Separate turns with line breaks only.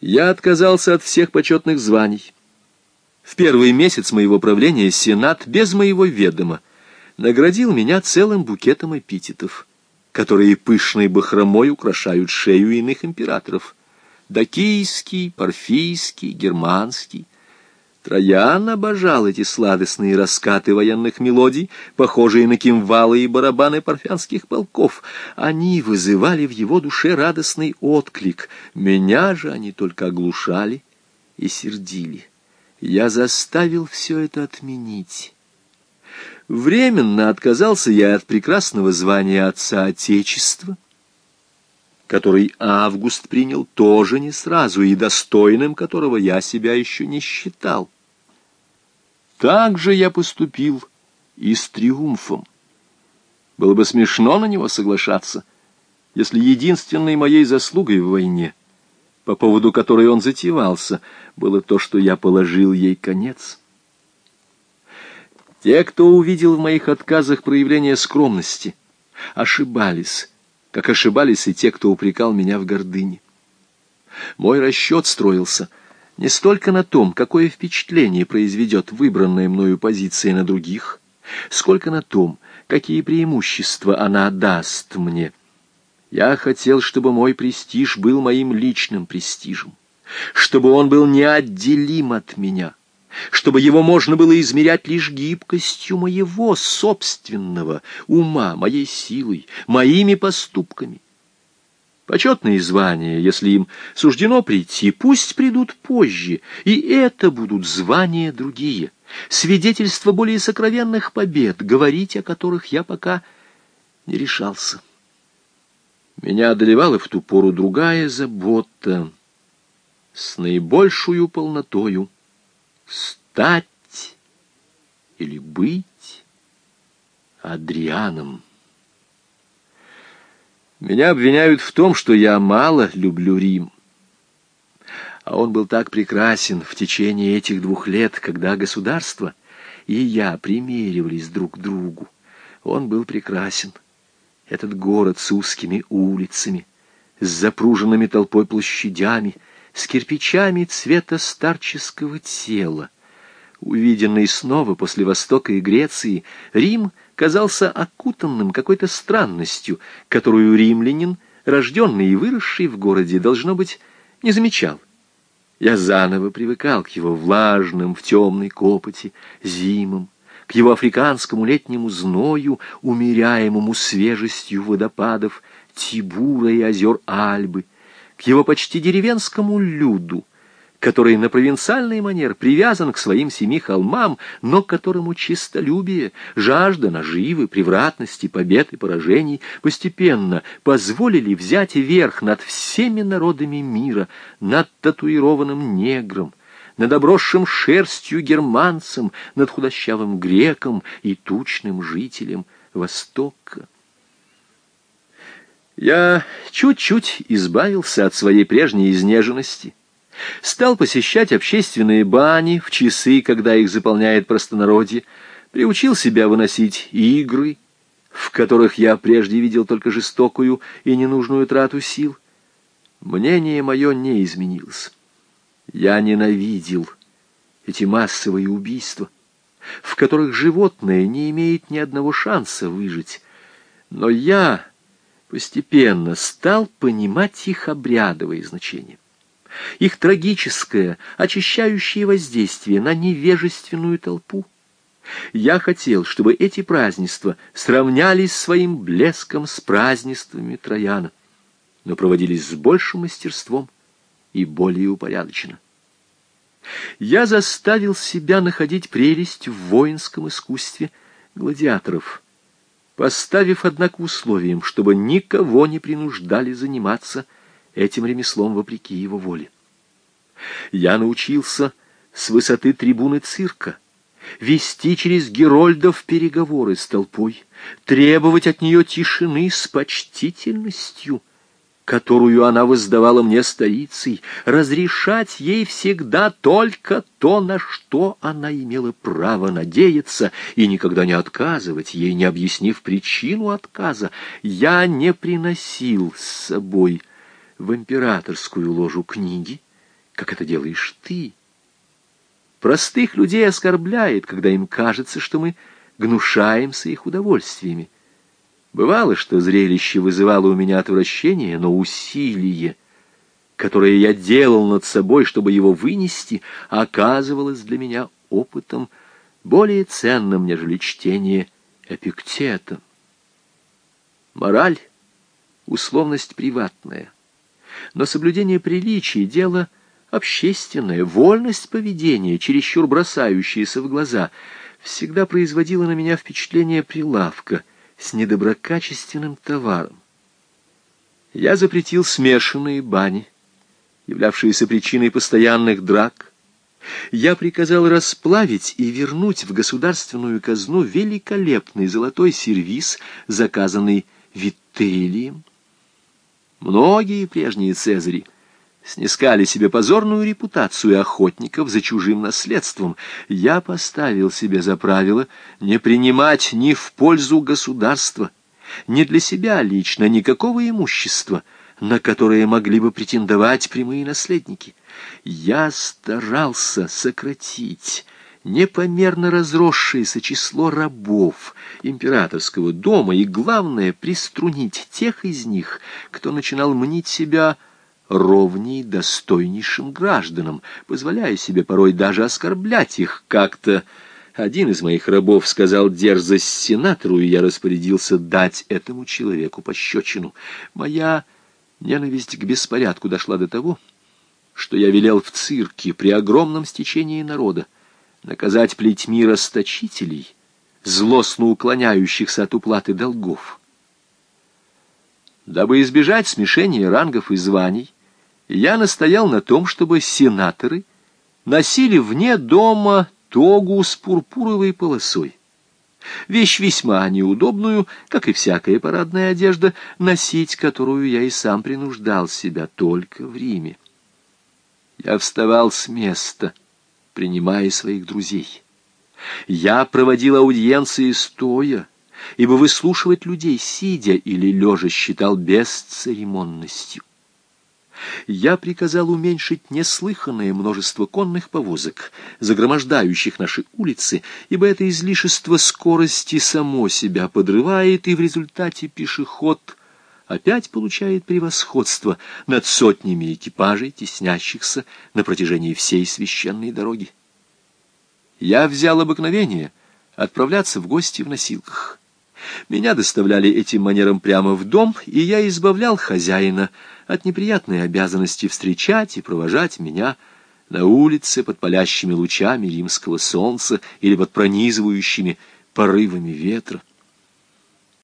Я отказался от всех почетных званий. В первый месяц моего правления Сенат без моего ведома наградил меня целым букетом эпитетов, которые пышной бахромой украшают шею иных императоров. Дакийский, Парфийский, Германский. Троян обожал эти сладостные раскаты военных мелодий, похожие на кимвалы и барабаны парфянских полков. Они вызывали в его душе радостный отклик. Меня же они только оглушали и сердили. Я заставил все это отменить. Временно отказался я от прекрасного звания отца Отечества, который Август принял тоже не сразу и достойным которого я себя еще не считал. Так же я поступил и с триумфом. Было бы смешно на него соглашаться, если единственной моей заслугой в войне, по поводу которой он затевался, было то, что я положил ей конец. Те, кто увидел в моих отказах проявление скромности, ошибались, как ошибались и те, кто упрекал меня в гордыне. Мой расчет строился не столько на том, какое впечатление произведет выбранная мною позиция на других, сколько на том, какие преимущества она даст мне. Я хотел, чтобы мой престиж был моим личным престижем, чтобы он был неотделим от меня — чтобы его можно было измерять лишь гибкостью моего собственного ума, моей силой, моими поступками. Почетные звания, если им суждено прийти, пусть придут позже, и это будут звания другие, свидетельства более сокровенных побед, говорить о которых я пока не решался. Меня одолевала в ту пору другая забота с наибольшую полнотою — стать или быть Адрианом. Меня обвиняют в том, что я мало люблю Рим. А он был так прекрасен в течение этих двух лет, когда государство и я примеривались друг к другу. Он был прекрасен. Этот город с узкими улицами, с запруженными толпой площадями — с кирпичами цвета старческого тела. Увиденный снова после Востока и Греции, Рим казался окутанным какой-то странностью, которую римлянин, рожденный и выросший в городе, должно быть, не замечал. Я заново привыкал к его влажным в темной копоти зимам, к его африканскому летнему зною, умеряемому свежестью водопадов Тибура и озер Альбы, к его почти деревенскому люду, который на провинциальный манер привязан к своим семи холмам, но которому чистолюбие, жажда наживы, превратности, побед и поражений постепенно позволили взять верх над всеми народами мира, над татуированным негром, над обросшим шерстью германцем, над худощавым греком и тучным жителем Востока. Я чуть-чуть избавился от своей прежней изнеженности, стал посещать общественные бани в часы, когда их заполняет простонародье, приучил себя выносить игры, в которых я прежде видел только жестокую и ненужную трату сил. Мнение мое не изменилось. Я ненавидел эти массовые убийства, в которых животное не имеет ни одного шанса выжить. Но я постепенно стал понимать их обрядовое значение, их трагическое, очищающее воздействие на невежественную толпу. Я хотел, чтобы эти празднества сравнялись своим блеском с празднествами Трояна, но проводились с большим мастерством и более упорядоченно. Я заставил себя находить прелесть в воинском искусстве гладиаторов — поставив, однако, условием, чтобы никого не принуждали заниматься этим ремеслом вопреки его воле. Я научился с высоты трибуны цирка вести через Герольдов переговоры с толпой, требовать от нее тишины с почтительностью — которую она воздавала мне старицей, разрешать ей всегда только то, на что она имела право надеяться, и никогда не отказывать ей, не объяснив причину отказа. Я не приносил с собой в императорскую ложу книги, как это делаешь ты. Простых людей оскорбляет, когда им кажется, что мы гнушаемся их удовольствиями. Бывало, что зрелище вызывало у меня отвращение, но усилие, которое я делал над собой, чтобы его вынести, оказывалось для меня опытом более ценным, нежели чтение Эпиктета. Мораль — условность приватная, но соблюдение приличий — дело общественное, вольность поведения, чересчур бросающаяся в глаза, всегда производила на меня впечатление прилавка с недоброкачественным товаром. Я запретил смешанные бани, являвшиеся причиной постоянных драк, я приказал расплавить и вернуть в государственную казну великолепный золотой сервиз, заказанный Вителием. Многие прежние цезари снискали себе позорную репутацию охотников за чужим наследством. Я поставил себе за правило не принимать ни в пользу государства, ни для себя лично никакого имущества, на которое могли бы претендовать прямые наследники. Я старался сократить непомерно разросшееся число рабов императорского дома и, главное, приструнить тех из них, кто начинал мнить себя ровней достойнейшим гражданам, позволяя себе порой даже оскорблять их как-то. Один из моих рабов сказал дерзость сенатору, и я распорядился дать этому человеку пощечину. Моя ненависть к беспорядку дошла до того, что я велел в цирке при огромном стечении народа наказать плетьми расточителей, злостно уклоняющихся от уплаты долгов. Дабы избежать смешения рангов и званий, я настоял на том, чтобы сенаторы носили вне дома тогу с пурпуровой полосой. Вещь весьма неудобную, как и всякая парадная одежда, носить которую я и сам принуждал себя только в Риме. Я вставал с места, принимая своих друзей. Я проводил аудиенции стоя, ибо выслушивать людей, сидя или лежа, считал бесцеремонностью. Я приказал уменьшить неслыханное множество конных повозок, загромождающих наши улицы, ибо это излишество скорости само себя подрывает, и в результате пешеход опять получает превосходство над сотнями экипажей, теснящихся на протяжении всей священной дороги. Я взял обыкновение отправляться в гости в носилках. Меня доставляли этим манером прямо в дом, и я избавлял хозяина от неприятной обязанности встречать и провожать меня на улице под палящими лучами римского солнца или под пронизывающими порывами ветра.